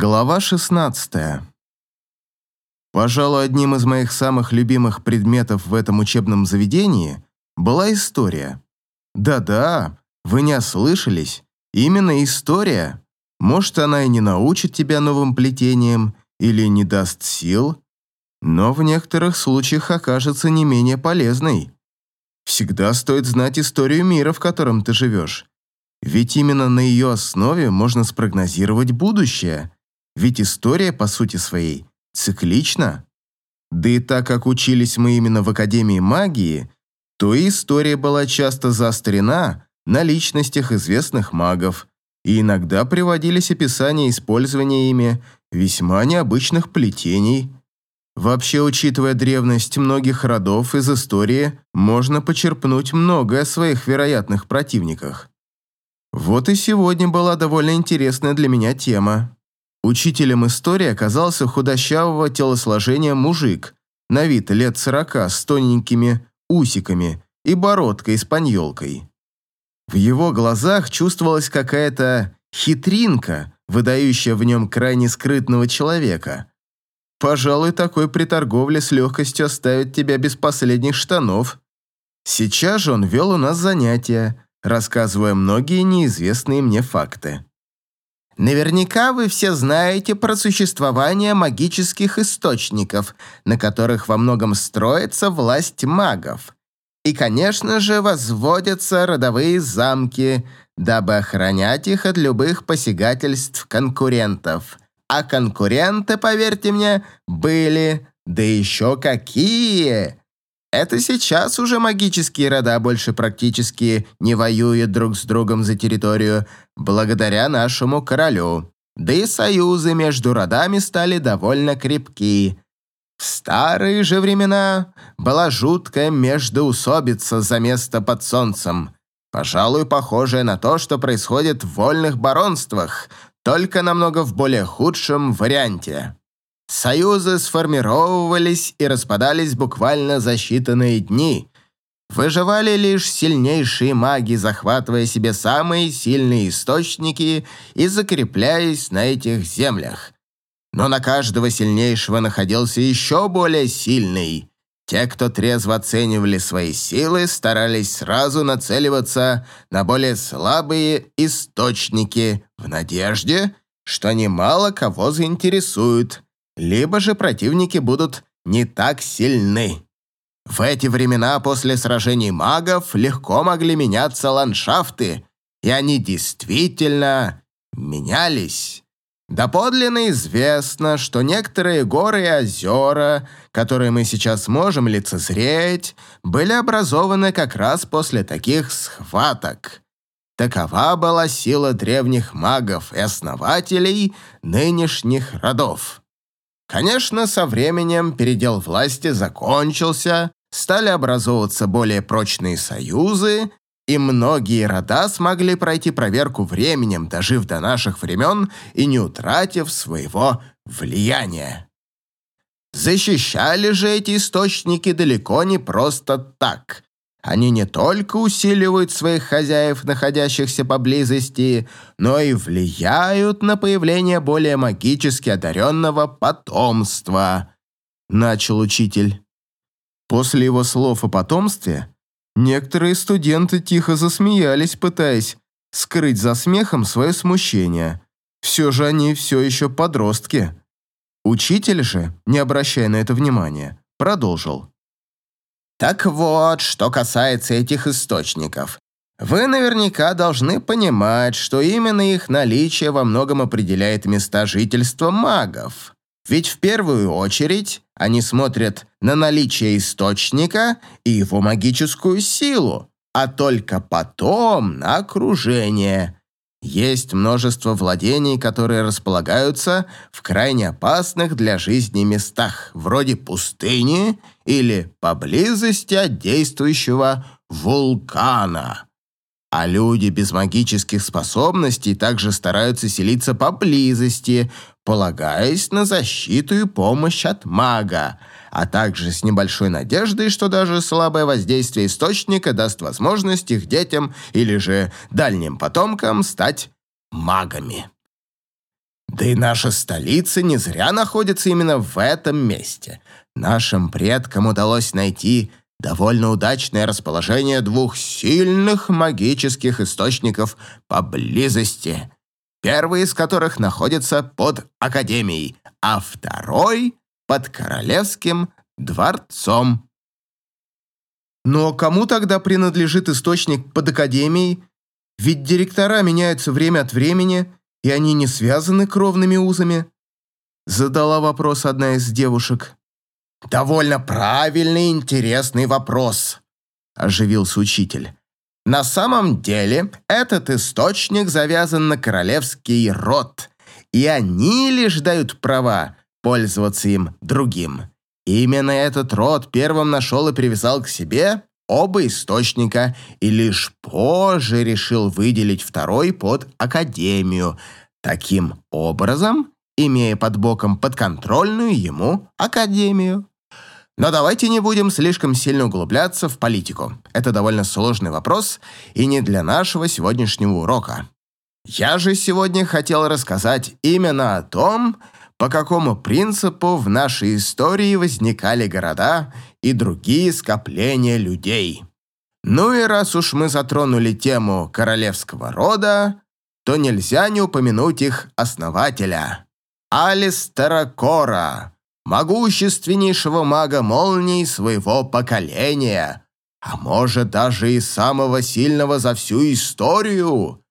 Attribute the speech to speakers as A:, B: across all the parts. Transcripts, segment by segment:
A: Глава 16. Пожалуй, одним из моих самых любимых предметов в этом учебном заведении была история. Да-да, вы не ослышались. Именно история. Может, она и не научит тебя новым плетениям или не даст сил, но в некоторых случаях окажется не менее полезной. Всегда стоит знать историю мира, в котором ты живешь. Ведь именно на ее основе можно спрогнозировать будущее – ведь история, по сути своей, циклична. Да и так как учились мы именно в Академии магии, то и история была часто заострена на личностях известных магов, и иногда приводились описания использования ими весьма необычных плетений. Вообще, учитывая древность многих родов из истории, можно почерпнуть многое о своих вероятных противниках. Вот и сегодня была довольно интересная для меня тема. Учителем истории оказался худощавого телосложения мужик, на вид лет сорока, с тоненькими усиками и бородкой с паньолкой. В его глазах чувствовалась какая-то хитринка, выдающая в нем крайне скрытного человека. Пожалуй, такой при торговле с легкостью оставит тебя без последних штанов. Сейчас же он вел у нас занятия, рассказывая многие неизвестные мне факты. Наверняка вы все знаете про существование магических источников, на которых во многом строится власть магов. И, конечно же, возводятся родовые замки, дабы охранять их от любых посягательств конкурентов. А конкуренты, поверьте мне, были, да еще какие! Это сейчас уже магические рода больше практически не воюют друг с другом за территорию, благодаря нашему королю. Да и союзы между родами стали довольно крепки. В старые же времена была жуткая междоусобица за место под солнцем, пожалуй, похожая на то, что происходит в вольных баронствах, только намного в более худшем варианте. Союзы сформировывались и распадались буквально за считанные дни. Выживали лишь сильнейшие маги, захватывая себе самые сильные источники и закрепляясь на этих землях. Но на каждого сильнейшего находился еще более сильный. Те, кто трезво оценивали свои силы, старались сразу нацеливаться на более слабые источники в надежде, что немало кого заинтересуют – либо же противники будут не так сильны. В эти времена после сражений магов легко могли меняться ландшафты, и они действительно менялись. Доподлинно известно, что некоторые горы и озера, которые мы сейчас можем лицезреть, были образованы как раз после таких схваток. Такова была сила древних магов и основателей нынешних родов. Конечно, со временем передел власти закончился, стали образовываться более прочные союзы, и многие рода смогли пройти проверку временем, дожив до наших времен и не утратив своего влияния. Защищали же эти источники далеко не просто так. Они не только усиливают своих хозяев, находящихся поблизости, но и влияют на появление более магически одаренного потомства», — начал учитель. После его слов о потомстве некоторые студенты тихо засмеялись, пытаясь скрыть за смехом свое смущение. Все же они все еще подростки. Учитель же, не обращая на это внимания, продолжил. Так вот, что касается этих источников. Вы наверняка должны понимать, что именно их наличие во многом определяет места жительства магов. Ведь в первую очередь они смотрят на наличие источника и его магическую силу, а только потом на окружение. Есть множество владений, которые располагаются в крайне опасных для жизни местах, вроде пустыни или поблизости от действующего вулкана. А люди без магических способностей также стараются селиться поблизости, полагаясь на защиту и помощь от мага, а также с небольшой надеждой, что даже слабое воздействие источника даст возможность их детям или же дальним потомкам стать магами. Да и наша столица не зря находится именно в этом месте. Нашим предкам удалось найти довольно удачное расположение двух сильных магических источников поблизости, первый из которых находится под Академией, а второй — под Королевским дворцом. Но кому тогда принадлежит источник под Академией? Ведь директора меняются время от времени, и они не связаны кровными узами. Задала вопрос одна из девушек. «Довольно правильный и интересный вопрос», – оживился учитель. «На самом деле этот источник завязан на королевский род, и они лишь дают права пользоваться им другим. Именно этот род первым нашел и привязал к себе оба источника и лишь позже решил выделить второй под Академию. Таким образом, имея под боком подконтрольную ему Академию. Но давайте не будем слишком сильно углубляться в политику. Это довольно сложный вопрос и не для нашего сегодняшнего урока. Я же сегодня хотел рассказать именно о том, по какому принципу в нашей истории возникали города и другие скопления людей. Ну и раз уж мы затронули тему королевского рода, то нельзя не упомянуть их основателя – Алистера Кора, могущественнейшего мага молний своего поколения, а может даже и самого сильного за всю историю –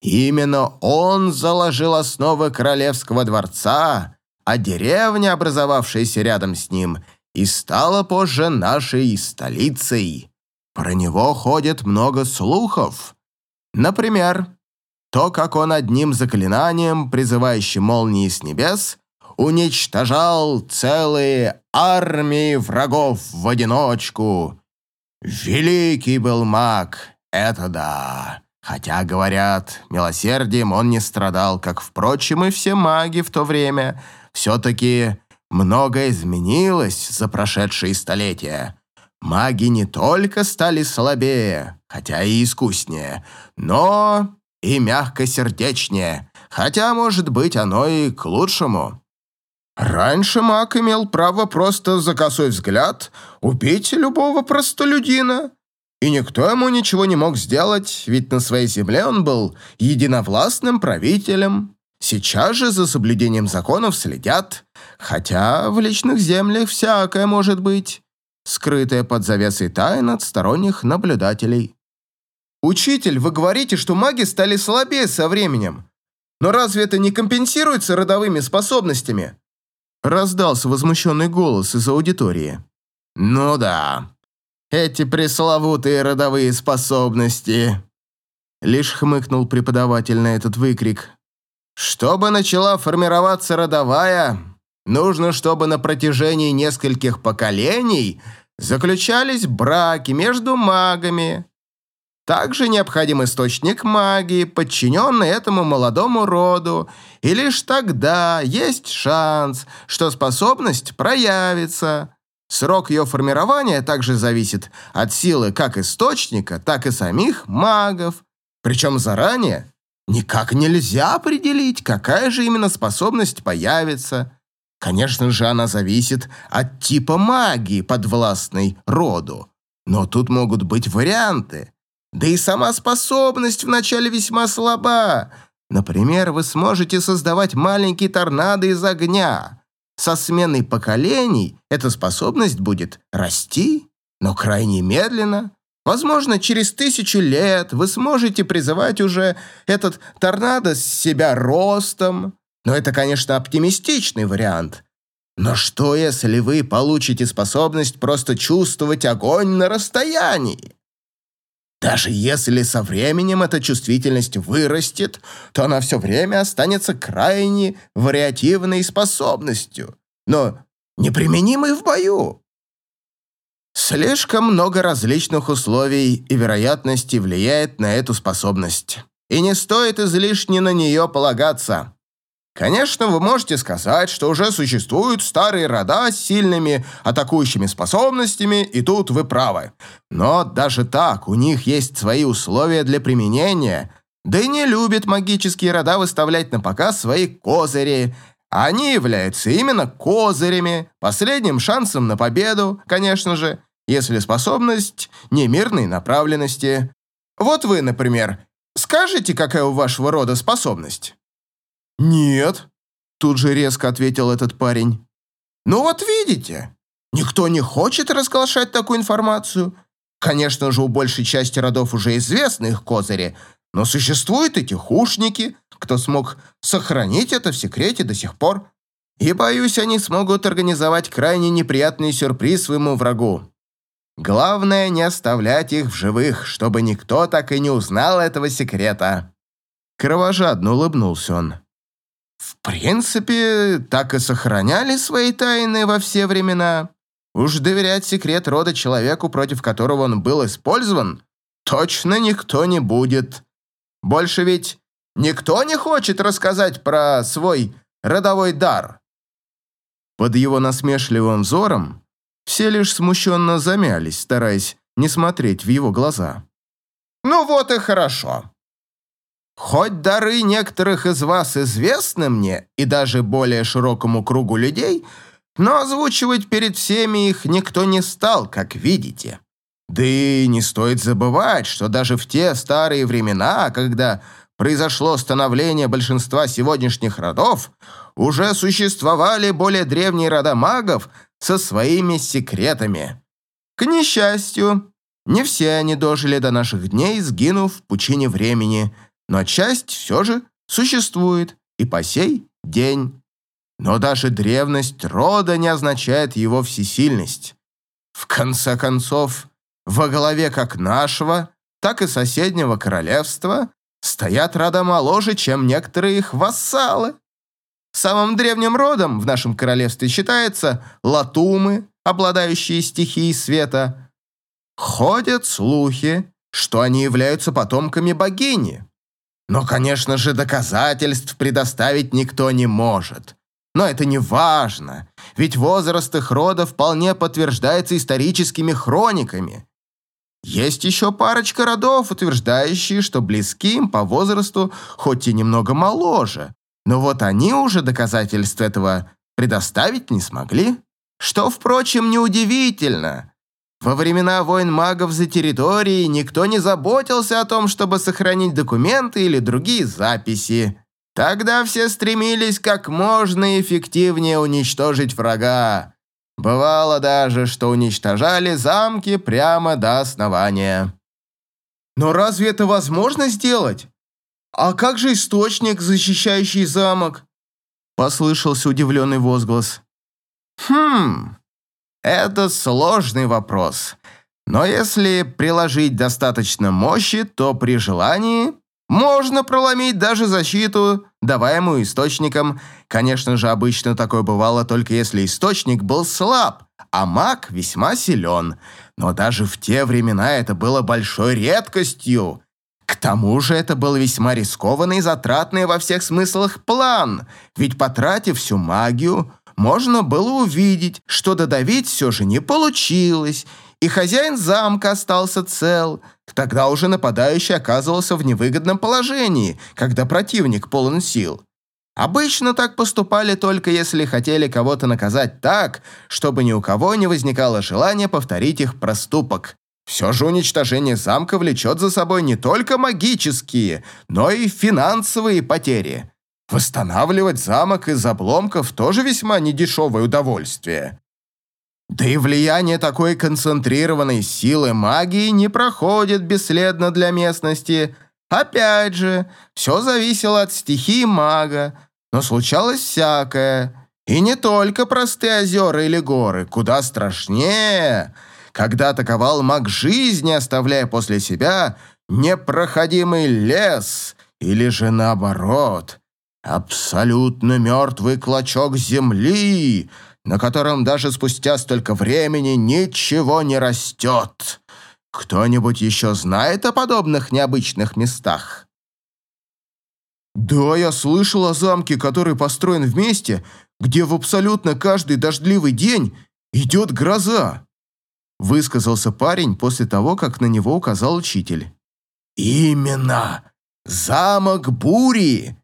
A: Именно он заложил основы королевского дворца, а деревня, образовавшаяся рядом с ним, и стала позже нашей столицей. Про него ходит много слухов. Например, то, как он одним заклинанием, призывающим молнии с небес, уничтожал целые армии врагов в одиночку. Великий был маг, это да. Хотя, говорят, милосердием он не страдал, как, впрочем, и все маги в то время. Все-таки многое изменилось за прошедшие столетия. Маги не только стали слабее, хотя и искуснее, но и мягкосердечнее, хотя, может быть, оно и к лучшему. Раньше маг имел право просто за косой взгляд убить любого простолюдина, и никто ему ничего не мог сделать, ведь на своей земле он был единовластным правителем. Сейчас же за соблюдением законов следят, хотя в личных землях всякое может быть, скрытое под завесой тайн от сторонних наблюдателей. «Учитель, вы говорите, что маги стали слабее со временем. Но разве это не компенсируется родовыми способностями?» Раздался возмущенный голос из аудитории. «Ну да, эти пресловутые родовые способности!» Лишь хмыкнул преподаватель на этот выкрик. «Чтобы начала формироваться родовая, нужно, чтобы на протяжении нескольких поколений заключались браки между магами. Также необходим источник магии, подчиненный этому молодому роду, и лишь тогда есть шанс, что способность проявится. Срок ее формирования также зависит от силы как источника, так и самих магов. Причем заранее никак нельзя определить, какая же именно способность появится. Конечно же, она зависит от типа магии, подвластной роду. Но тут могут быть варианты. Да и сама способность вначале весьма слаба. Например, вы сможете создавать маленькие торнадо из огня – со сменой поколений эта способность будет расти, но крайне медленно. Возможно, через тысячу лет вы сможете призывать уже этот торнадо с себя ростом. Но это, конечно, оптимистичный вариант. Но что, если вы получите способность просто чувствовать огонь на расстоянии? Даже если со временем эта чувствительность вырастет, то она все время останется крайне вариативной способностью, но неприменимой в бою. Слишком много различных условий и вероятностей влияет на эту способность, и не стоит излишне на нее полагаться. Конечно, вы можете сказать, что уже существуют старые рода с сильными атакующими способностями, и тут вы правы. Но даже так, у них есть свои условия для применения, да и не любят магические рода выставлять на показ свои козыри. Они являются именно козырями, последним шансом на победу, конечно же, если способность не мирной направленности. Вот вы, например, скажете, какая у вашего рода способность? Нет, тут же резко ответил этот парень. Ну вот видите, никто не хочет разглашать такую информацию. Конечно же, у большей части родов уже известны их козыри, но существуют и тихушники, кто смог сохранить это в секрете до сих пор. И, боюсь, они смогут организовать крайне неприятный сюрприз своему врагу. Главное, не оставлять их в живых, чтобы никто так и не узнал этого секрета. Кровожадно улыбнулся он. В принципе, так и сохраняли свои тайны во все времена. Уж доверять секрет рода человеку, против которого он был использован, точно никто не будет. Больше ведь никто не хочет рассказать про свой родовой дар. Под его насмешливым взором все лишь смущенно замялись, стараясь не смотреть в его глаза. «Ну вот и хорошо. Хоть дары некоторых из вас известны мне и даже более широкому кругу людей, но озвучивать перед всеми их никто не стал, как видите. Да и не стоит забывать, что даже в те старые времена, когда произошло становление большинства сегодняшних родов, уже существовали более древние рода магов со своими секретами. К несчастью, не все они дожили до наших дней, сгинув в пучине времени, но часть все же существует и по сей день. Но даже древность рода не означает его всесильность. В конце концов, во главе как нашего, так и соседнего королевства стоят рода моложе, чем некоторые их вассалы. Самым древним родом в нашем королевстве считается латумы, обладающие стихией света. Ходят слухи, что они являются потомками богини. Но, конечно же, доказательств предоставить никто не может. Но это не важно, ведь возраст их рода вполне подтверждается историческими хрониками. Есть еще парочка родов, утверждающие, что близки им по возрасту, хоть и немного моложе. Но вот они уже доказательств этого предоставить не смогли. Что, впрочем, неудивительно. Во времена войн магов за территорией никто не заботился о том, чтобы сохранить документы или другие записи. Тогда все стремились как можно эффективнее уничтожить врага. Бывало даже, что уничтожали замки прямо до основания. Но разве это возможно сделать? А как же источник, защищающий замок? Послышался удивленный возглас. Хм, это сложный вопрос. Но если приложить достаточно мощи, то при желании можно проломить даже защиту, даваемую источником. Конечно же, обычно такое бывало только если источник был слаб, а маг весьма силен. Но даже в те времена это было большой редкостью. К тому же это был весьма рискованный и затратный во всех смыслах план, ведь потратив всю магию, можно было увидеть, что додавить все же не получилось, и хозяин замка остался цел. Тогда уже нападающий оказывался в невыгодном положении, когда противник полон сил. Обычно так поступали только если хотели кого-то наказать так, чтобы ни у кого не возникало желания повторить их проступок. Все же уничтожение замка влечет за собой не только магические, но и финансовые потери. Восстанавливать замок из обломков тоже весьма недешевое удовольствие. Да и влияние такой концентрированной силы магии не проходит бесследно для местности. Опять же, все зависело от стихии мага, но случалось всякое. И не только простые озера или горы, куда страшнее, когда атаковал маг жизни, оставляя после себя непроходимый лес, или же наоборот, абсолютно мертвый клочок земли — на котором даже спустя столько времени ничего не растет. Кто-нибудь еще знает о подобных необычных местах? Да, я слышал о замке, который построен в месте, где в абсолютно каждый дождливый день идет гроза. Высказался парень после того, как на него указал учитель. Именно. замок Бури.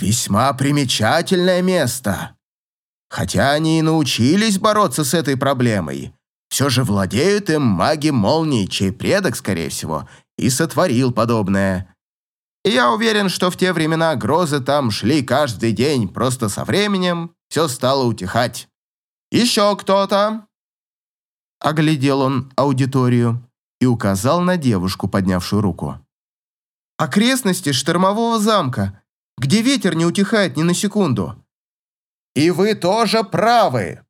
A: Весьма примечательное место. Хотя они и научились бороться с этой проблемой, все же владеют им маги молнии, чей предок, скорее всего, и сотворил подобное. И я уверен, что в те времена грозы там шли каждый день, просто со временем все стало утихать. «Еще кто-то?» Оглядел он аудиторию и указал на девушку, поднявшую руку. «Окрестности штормового замка, где ветер не утихает ни на секунду». «И вы тоже правы!»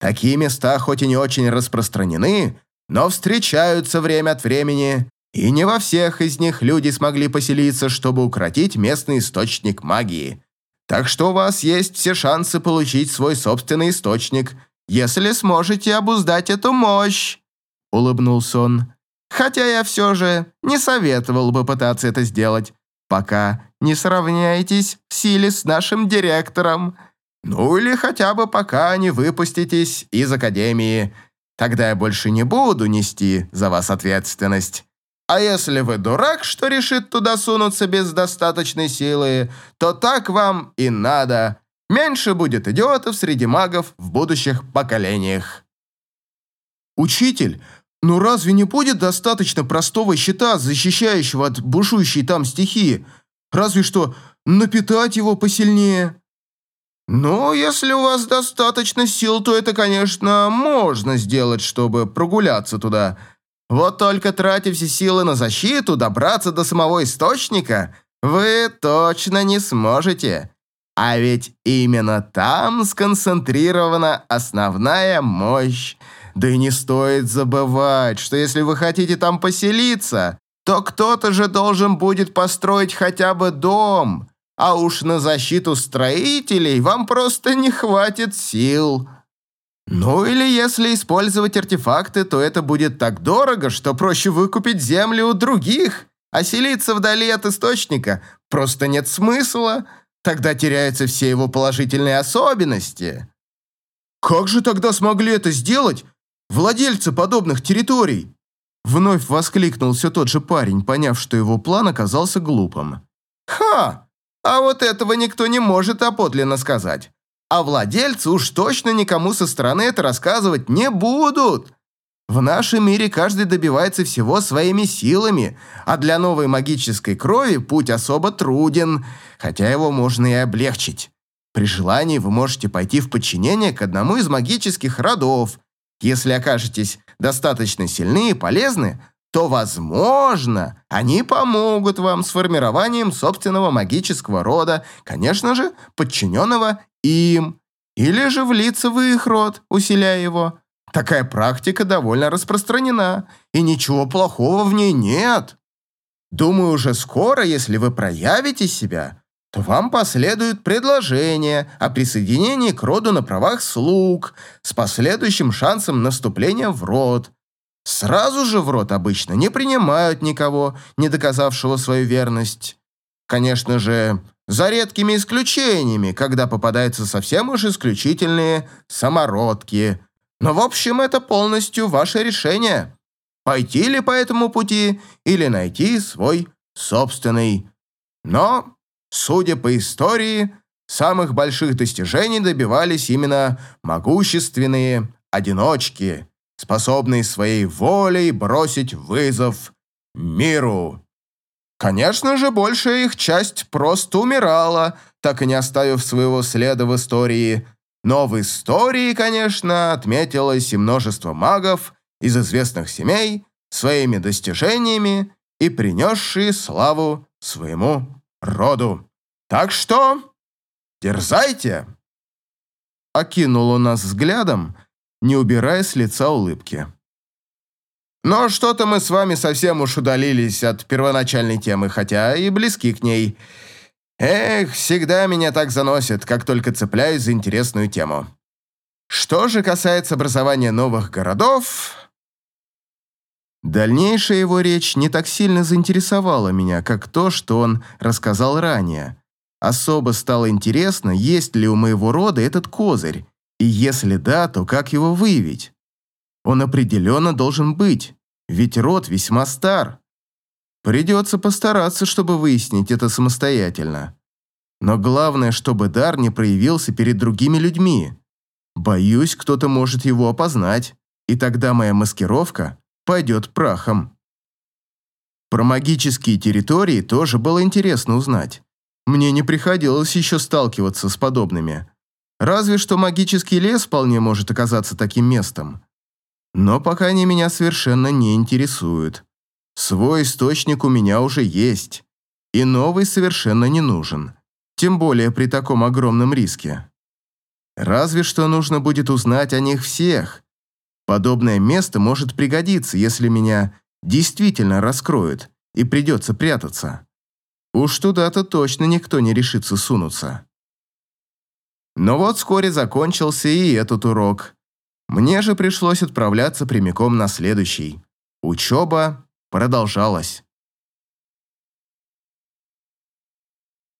A: Такие места хоть и не очень распространены, но встречаются время от времени, и не во всех из них люди смогли поселиться, чтобы укротить местный источник магии. Так что у вас есть все шансы получить свой собственный источник, если сможете обуздать эту мощь», — улыбнулся он. «Хотя я все же не советовал бы пытаться это сделать, пока не сравняетесь в силе с нашим директором. Ну или хотя бы пока не выпуститесь из академии. Тогда я больше не буду нести за вас ответственность. А если вы дурак, что решит туда сунуться без достаточной силы, то так вам и надо. Меньше будет идиотов среди магов в будущих поколениях. Учитель, ну разве не будет достаточно простого щита, защищающего от бушующей там стихии? Разве что напитать его посильнее. Ну, если у вас достаточно сил, то это, конечно, можно сделать, чтобы прогуляться туда. Вот только тратя все силы на защиту, добраться до самого источника, вы точно не сможете. А ведь именно там сконцентрирована основная мощь. Да и не стоит забывать, что если вы хотите там поселиться, то кто-то же должен будет построить хотя бы дом а уж на защиту строителей вам просто не хватит сил. Ну или если использовать артефакты, то это будет так дорого, что проще выкупить землю у других, а селиться вдали от источника просто нет смысла, тогда теряются все его положительные особенности. Как же тогда смогли это сделать владельцы подобных территорий? Вновь воскликнул все тот же парень, поняв, что его план оказался глупым. «Ха! А вот этого никто не может оподлинно сказать. А владельцы уж точно никому со стороны это рассказывать не будут. В нашем мире каждый добивается всего своими силами, а для новой магической крови путь особо труден, хотя его можно и облегчить. При желании вы можете пойти в подчинение к одному из магических родов. Если окажетесь достаточно сильны и полезны, то, возможно, они помогут вам с формированием собственного магического рода, конечно же, подчиненного им, или же влиться в их род, усиляя его. Такая практика довольно распространена, и ничего плохого в ней нет. Думаю, уже скоро, если вы проявите себя, то вам последует предложение о присоединении к роду на правах слуг с последующим шансом на вступление в род – Сразу же в рот обычно не принимают никого, не доказавшего свою верность. Конечно же, за редкими исключениями, когда попадаются совсем уж исключительные самородки. Но в общем это полностью ваше решение. Пойти ли по этому пути или найти свой собственный. Но, судя по истории, самых больших достижений добивались именно могущественные одиночки, способный своей волей бросить вызов миру. Конечно же, большая их часть просто умирала, так и не оставив своего следа в истории. Но в истории, конечно, отметилось и множество магов из известных семей своими достижениями и принесшие славу своему роду. Так что дерзайте!» Окинул он нас взглядом, не убирая с лица улыбки. Но что-то мы с вами совсем уж удалились от первоначальной темы, хотя и близки к ней. Эх, всегда меня так заносит, как только цепляюсь за интересную тему. Что же касается образования новых городов... Дальнейшая его речь не так сильно заинтересовала меня, как то, что он рассказал ранее. Особо стало интересно, есть ли у моего рода этот козырь, и если да, то как его выявить? Он определенно должен быть, ведь род весьма стар. Придется постараться, чтобы выяснить это самостоятельно. Но главное, чтобы дар не проявился перед другими людьми. Боюсь, кто-то может его опознать, и тогда моя маскировка пойдет прахом. Про магические территории тоже было интересно узнать. Мне не приходилось еще сталкиваться с подобными. Разве что магический лес вполне может оказаться таким местом. Но пока они меня совершенно не интересуют. Свой источник у меня уже есть, и новый совершенно не нужен, тем более при таком огромном риске. Разве что нужно будет узнать о них всех. Подобное место может пригодиться, если меня действительно раскроют и придется прятаться. Уж туда-то точно никто не решится сунуться. Но вот вскоре закончился и этот урок. Мне же пришлось отправляться прямиком на следующий. Учеба продолжалась.